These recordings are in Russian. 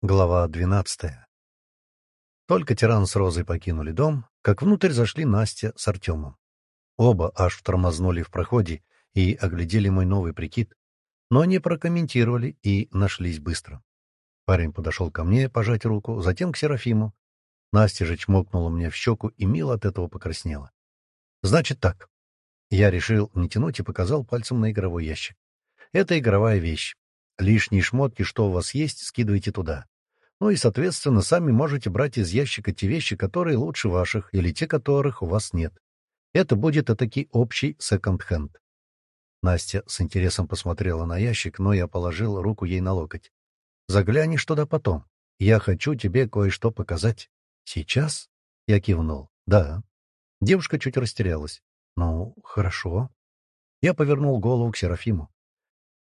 Глава двенадцатая. Только Тиран с Розой покинули дом, как внутрь зашли Настя с Артемом. Оба аж тормознули в проходе и оглядели мой новый прикид, но не прокомментировали и нашлись быстро. Парень подошел ко мне пожать руку, затем к Серафиму. Настя же чмокнула мне в щеку и мило от этого покраснела. «Значит так». Я решил не тянуть и показал пальцем на игровой ящик. «Это игровая вещь. Лишние шмотки, что у вас есть, скидывайте туда. Ну и, соответственно, сами можете брать из ящика те вещи, которые лучше ваших, или те, которых у вас нет. Это будет этакий общий секонд-хенд. Настя с интересом посмотрела на ящик, но я положил руку ей на локоть. «Заглянешь туда потом. Я хочу тебе кое-что показать». «Сейчас?» — я кивнул. «Да». Девушка чуть растерялась. «Ну, хорошо». Я повернул голову к Серафиму.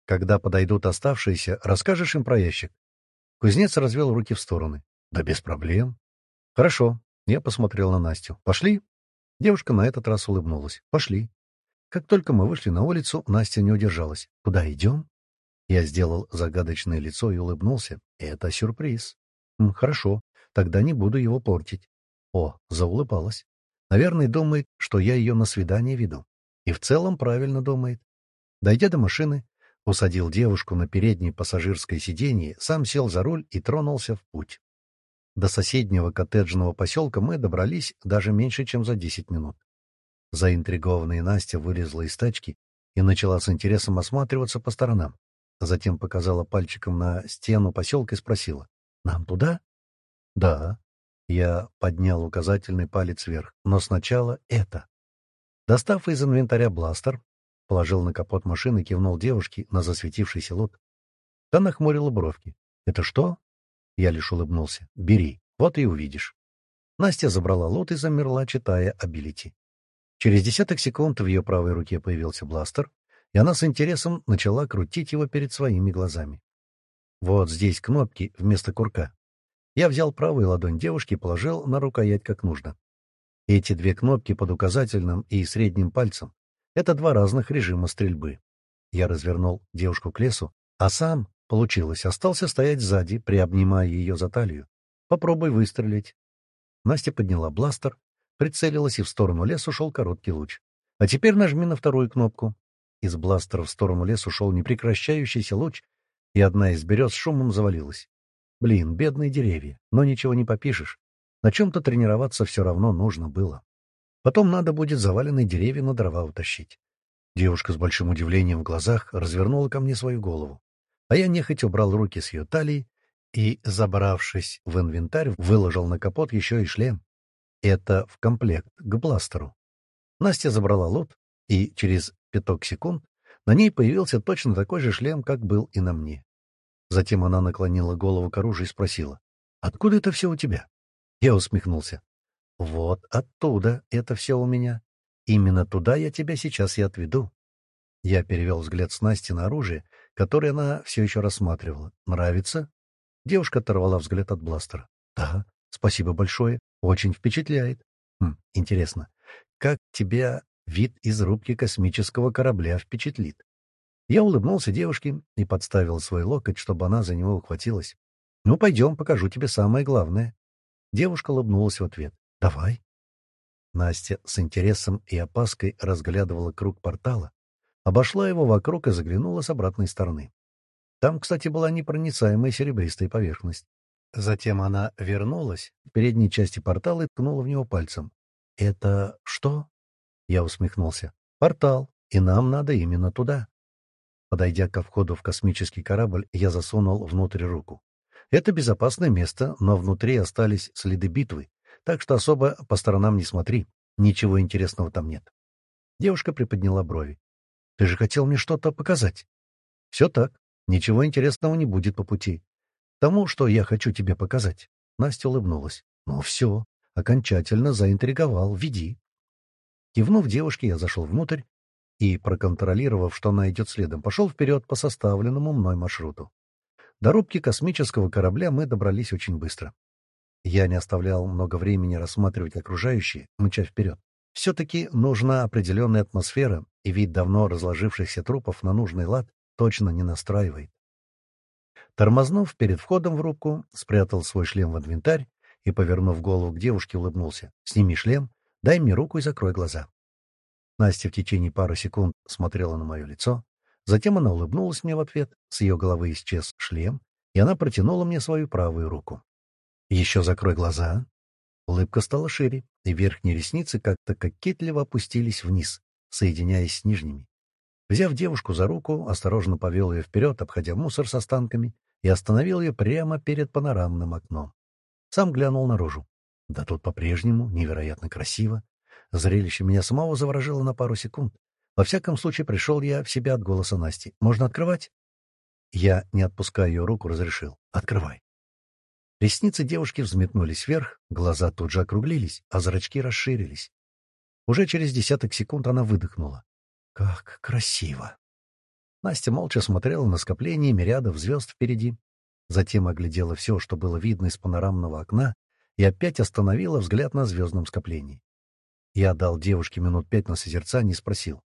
Когда подойдут оставшиеся, расскажешь им про ящик. Кузнец развел руки в стороны. Да без проблем. Хорошо. Я посмотрел на Настю. Пошли? Девушка на этот раз улыбнулась. Пошли. Как только мы вышли на улицу, Настя не удержалась. Куда идем? Я сделал загадочное лицо и улыбнулся. Это сюрприз. Хорошо. Тогда не буду его портить. О, заулыбалась. Наверное, думает, что я ее на свидание веду. И в целом правильно думает. Дойдя до машины, Усадил девушку на переднее пассажирское сиденье, сам сел за руль и тронулся в путь. До соседнего коттеджного поселка мы добрались даже меньше, чем за десять минут. Заинтригованная Настя вылезла из тачки и начала с интересом осматриваться по сторонам. Затем показала пальчиком на стену поселка и спросила. «Нам туда?» «Да». Я поднял указательный палец вверх. «Но сначала это». Достав из инвентаря бластер, Положил на капот машины, кивнул девушке на засветившийся лот. Та нахмурила бровки. «Это что?» Я лишь улыбнулся. «Бери, вот и увидишь». Настя забрала лот и замерла, читая абилити. Через десяток секунд в ее правой руке появился бластер, и она с интересом начала крутить его перед своими глазами. Вот здесь кнопки вместо курка. Я взял правую ладонь девушки и положил на рукоять как нужно. Эти две кнопки под указательным и средним пальцем это два разных режима стрельбы. Я развернул девушку к лесу, а сам, получилось, остался стоять сзади, приобнимая ее за талию. Попробуй выстрелить. Настя подняла бластер, прицелилась, и в сторону леса ушел короткий луч. А теперь нажми на вторую кнопку. Из бластера в сторону леса ушел непрекращающийся луч, и одна из берез шумом завалилась. Блин, бедные деревья, но ничего не попишешь. На чем-то тренироваться все равно нужно было. Потом надо будет заваленные деревья на дрова утащить. Девушка с большим удивлением в глазах развернула ко мне свою голову. А я нехотя убрал руки с ее талии и, забравшись в инвентарь, выложил на капот еще и шлем. Это в комплект к бластеру. Настя забрала лот, и через пяток секунд на ней появился точно такой же шлем, как был и на мне. Затем она наклонила голову к оружию и спросила, «Откуда это все у тебя?» Я усмехнулся. Вот оттуда это все у меня. Именно туда я тебя сейчас и отведу. Я перевел взгляд с Насти на оружие, которое она все еще рассматривала. «Нравится?» Девушка оторвала взгляд от бластера. «Да, спасибо большое. Очень впечатляет. Хм, интересно, как тебя вид из рубки космического корабля впечатлит?» Я улыбнулся девушке и подставил свой локоть, чтобы она за него ухватилась. «Ну, пойдем, покажу тебе самое главное». Девушка улыбнулась в ответ. «Давай». Настя с интересом и опаской разглядывала круг портала, обошла его вокруг и заглянула с обратной стороны. Там, кстати, была непроницаемая серебристая поверхность. Затем она вернулась в передней части портала и ткнула в него пальцем. «Это что?» Я усмехнулся. «Портал, и нам надо именно туда». Подойдя ко входу в космический корабль, я засунул внутрь руку. Это безопасное место, но внутри остались следы битвы, так что особо по сторонам не смотри. Ничего интересного там нет. Девушка приподняла брови. — Ты же хотел мне что-то показать. — Все так. Ничего интересного не будет по пути. Тому, что я хочу тебе показать. Настя улыбнулась. — Ну все. Окончательно заинтриговал. Веди. Кивнув девушке, я зашел внутрь и, проконтролировав, что она идет следом, пошел вперед по составленному мной маршруту. До рубки космического корабля мы добрались очень быстро. Я не оставлял много времени рассматривать окружающие, мча вперед. Все-таки нужна определенная атмосфера, и вид давно разложившихся трупов на нужный лад точно не настраивает. Тормознув перед входом в рубку, спрятал свой шлем в инвентарь и, повернув голову к девушке, улыбнулся. «Сними шлем, дай мне руку и закрой глаза». Настя в течение пары секунд смотрела на мое лицо. Затем она улыбнулась мне в ответ, с ее головы исчез шлем, и она протянула мне свою правую руку. «Еще закрой глаза». Улыбка стала шире, и верхние ресницы как-то кокетливо опустились вниз, соединяясь с нижними. Взяв девушку за руку, осторожно повел ее вперед, обходя мусор с останками, и остановил ее прямо перед панорамным окном. Сам глянул наружу. Да тут по-прежнему невероятно красиво. Зрелище меня самого заворожило на пару секунд. Во всяком случае, пришел я в себя от голоса Насти. «Можно открывать?» Я, не отпуская ее руку, разрешил. «Открывай». Ресницы девушки взметнулись вверх, глаза тут же округлились, а зрачки расширились. Уже через десяток секунд она выдохнула. «Как красиво!» Настя молча смотрела на скопление мириадов звезд впереди, затем оглядела все, что было видно из панорамного окна, и опять остановила взгляд на звездном скоплении. Я дал девушке минут пять на созерцание и спросил.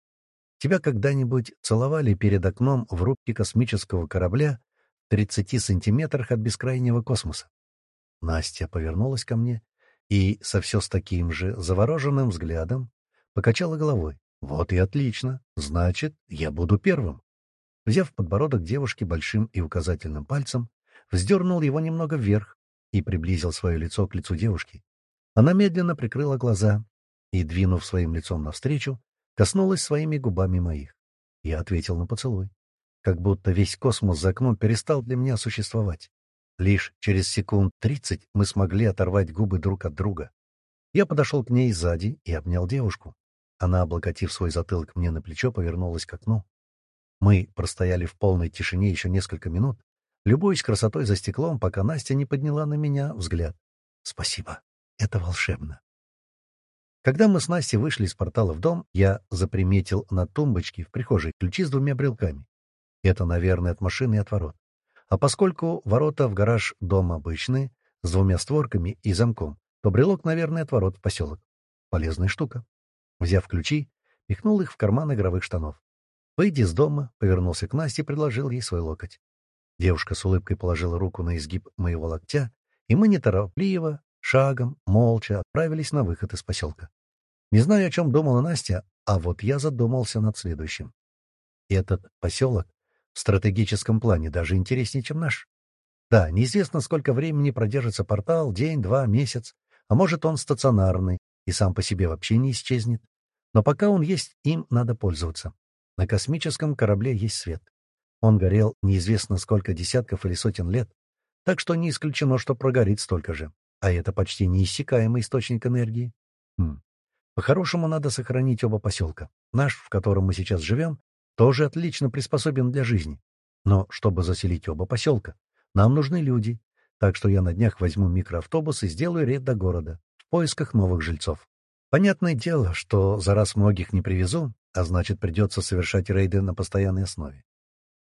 «Тебя когда-нибудь целовали перед окном в рубке космического корабля в 30 сантиметрах от бескрайнего космоса?» Настя повернулась ко мне и со все с таким же завороженным взглядом покачала головой. «Вот и отлично. Значит, я буду первым». Взяв подбородок девушки большим и указательным пальцем, вздернул его немного вверх и приблизил свое лицо к лицу девушки. Она медленно прикрыла глаза и, двинув своим лицом навстречу, коснулась своими губами моих. Я ответил на поцелуй. Как будто весь космос за окном перестал для меня существовать. Лишь через секунд тридцать мы смогли оторвать губы друг от друга. Я подошел к ней сзади и обнял девушку. Она, облокотив свой затылок мне на плечо, повернулась к окну. Мы простояли в полной тишине еще несколько минут, любуясь красотой за стеклом, пока Настя не подняла на меня взгляд. «Спасибо. Это волшебно». Когда мы с Настей вышли из портала в дом, я заприметил на тумбочке в прихожей ключи с двумя брелками. Это, наверное, от машины и от ворот. А поскольку ворота в гараж дома обычные, с двумя створками и замком, то брелок, наверное, от ворот в поселок. Полезная штука. Взяв ключи, пихнул их в карман игровых штанов. Выйдя из дома, повернулся к Насте и предложил ей свой локоть. Девушка с улыбкой положила руку на изгиб моего локтя, и мы неторопливо, шагом, молча отправились на выход из поселка. Не знаю, о чем думала Настя, а вот я задумался над следующим. Этот поселок в стратегическом плане даже интереснее, чем наш. Да, неизвестно, сколько времени продержится портал, день, два, месяц, а может, он стационарный и сам по себе вообще не исчезнет. Но пока он есть, им надо пользоваться. На космическом корабле есть свет. Он горел неизвестно сколько десятков или сотен лет, так что не исключено, что прогорит столько же. А это почти неиссякаемый источник энергии. Хм. По-хорошему, надо сохранить оба поселка. Наш, в котором мы сейчас живем, тоже отлично приспособен для жизни. Но чтобы заселить оба поселка, нам нужны люди. Так что я на днях возьму микроавтобус и сделаю рейд до города в поисках новых жильцов. Понятное дело, что за раз многих не привезу, а значит, придется совершать рейды на постоянной основе.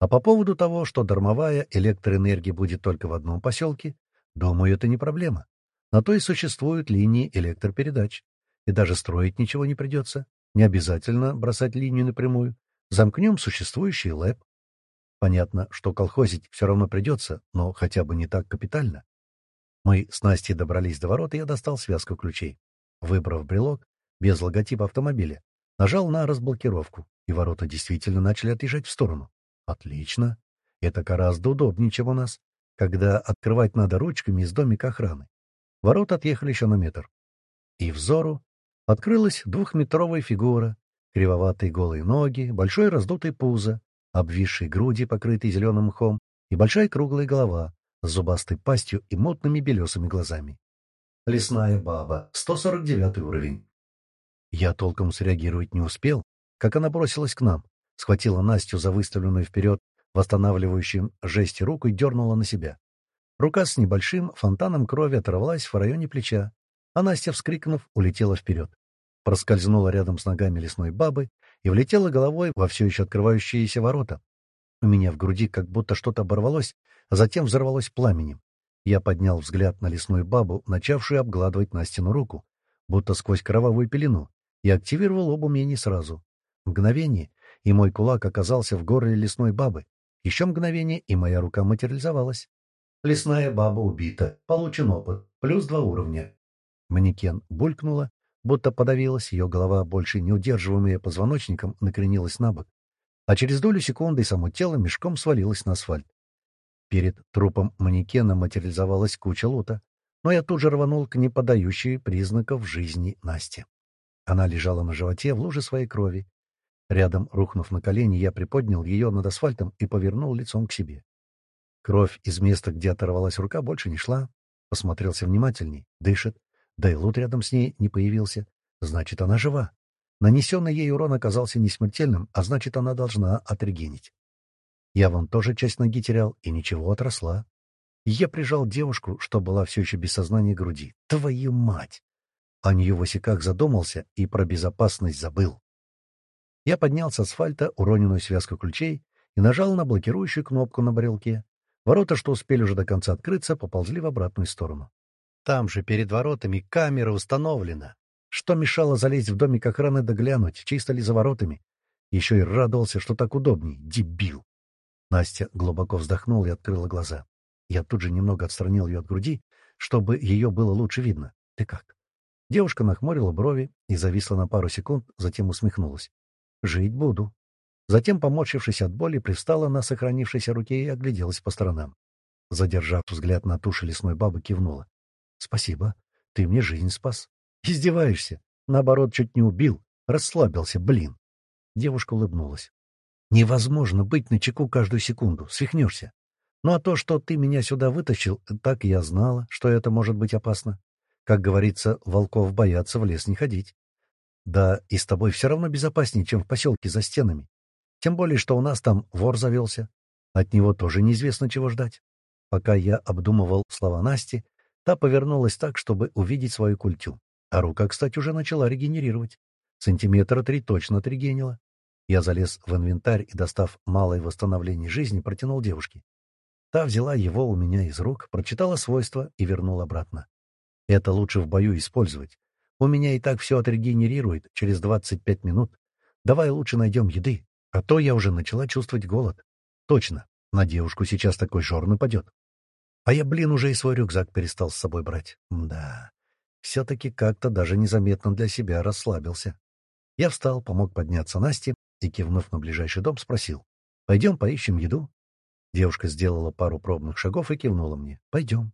А по поводу того, что дармовая электроэнергия будет только в одном поселке, думаю, это не проблема. На то и существуют линии электропередач. И даже строить ничего не придется. Не обязательно бросать линию напрямую. Замкнем существующий ЛЭП. Понятно, что колхозить все равно придется, но хотя бы не так капитально. Мы с Настей добрались до ворот, и я достал связку ключей. Выбрав брелок, без логотипа автомобиля, нажал на разблокировку, и ворота действительно начали отъезжать в сторону. Отлично. Это гораздо удобнее, чем у нас, когда открывать надо ручками из домика охраны. Ворота отъехали еще на метр. И взору открылась двухметровая фигура, кривоватые голые ноги, большой раздутый пузо, обвисшие груди, покрытые зеленым мхом, и большая круглая голова с зубастой пастью и мутными белесыми глазами. Лесная баба, 149 уровень. Я толком среагировать не успел, как она бросилась к нам, схватила Настю за выставленную вперед восстанавливающим жесте руку и дернула на себя. Рука с небольшим фонтаном крови оторвалась в районе плеча, а Настя, вскрикнув, улетела вперед. Проскользнула рядом с ногами лесной бабы и влетела головой во все еще открывающиеся ворота. У меня в груди как будто что-то оборвалось, а затем взорвалось пламенем. Я поднял взгляд на лесную бабу, начавшую обгладывать Настину руку, будто сквозь кровавую пелену, и активировал оба умения сразу. Мгновение, и мой кулак оказался в горле лесной бабы. Еще мгновение, и моя рука материализовалась. Лесная баба убита. Получен опыт. Плюс два уровня. Манекен булькнула, будто подавилась, ее голова, больше не удерживаемая позвоночником, накренилась на бок. А через долю секунды само тело мешком свалилось на асфальт. Перед трупом манекена материализовалась куча лута, но я тут же рванул к неподающей признаков жизни Насте. Она лежала на животе в луже своей крови. Рядом, рухнув на колени, я приподнял ее над асфальтом и повернул лицом к себе. Кровь из места, где оторвалась рука, больше не шла. Посмотрелся внимательней. Дышит. Да и лут рядом с ней не появился. Значит, она жива. Нанесенный ей урон оказался несмертельным, а значит, она должна отрегенить. Я вон тоже часть ноги терял, и ничего отросла. Я прижал девушку, что была все еще без сознания груди. Твою мать! О нее в осеках задумался и про безопасность забыл. Я поднял с асфальта уроненную связку ключей и нажал на блокирующую кнопку на барелке. Ворота, что успели уже до конца открыться, поползли в обратную сторону. Там же, перед воротами, камера установлена. Что мешало залезть в домик охраны доглянуть, чисто ли за воротами? Еще и радовался, что так удобней. Дебил! Настя глубоко вздохнула и открыла глаза. Я тут же немного отстранил ее от груди, чтобы ее было лучше видно. «Ты как?» Девушка нахмурила брови и зависла на пару секунд, затем усмехнулась. «Жить буду». Затем, поморщившись от боли, пристала на сохранившейся руке и огляделась по сторонам. Задержав взгляд на туши лесной бабы, кивнула. «Спасибо. Ты мне жизнь спас. Издеваешься. Наоборот, чуть не убил. Расслабился, блин». Девушка улыбнулась. «Невозможно быть на чеку каждую секунду. Свихнешься. Ну а то, что ты меня сюда вытащил, так я знала, что это может быть опасно. Как говорится, волков боятся в лес не ходить. Да и с тобой все равно безопаснее, чем в поселке за стенами. Тем более, что у нас там вор завелся. От него тоже неизвестно, чего ждать. Пока я обдумывал слова Насти, та повернулась так, чтобы увидеть свою культю. А рука, кстати, уже начала регенерировать. Сантиметра три точно отрегенила. Я залез в инвентарь и, достав малое восстановление жизни, протянул девушке. Та взяла его у меня из рук, прочитала свойства и вернула обратно. Это лучше в бою использовать. У меня и так все отрегенерирует через 25 минут. Давай лучше найдем еды. А то я уже начала чувствовать голод. Точно, на девушку сейчас такой жор нападет. А я, блин, уже и свой рюкзак перестал с собой брать. Да, все-таки как-то даже незаметно для себя расслабился. Я встал, помог подняться Насте и, кивнув на ближайший дом, спросил. «Пойдем поищем еду?» Девушка сделала пару пробных шагов и кивнула мне. «Пойдем».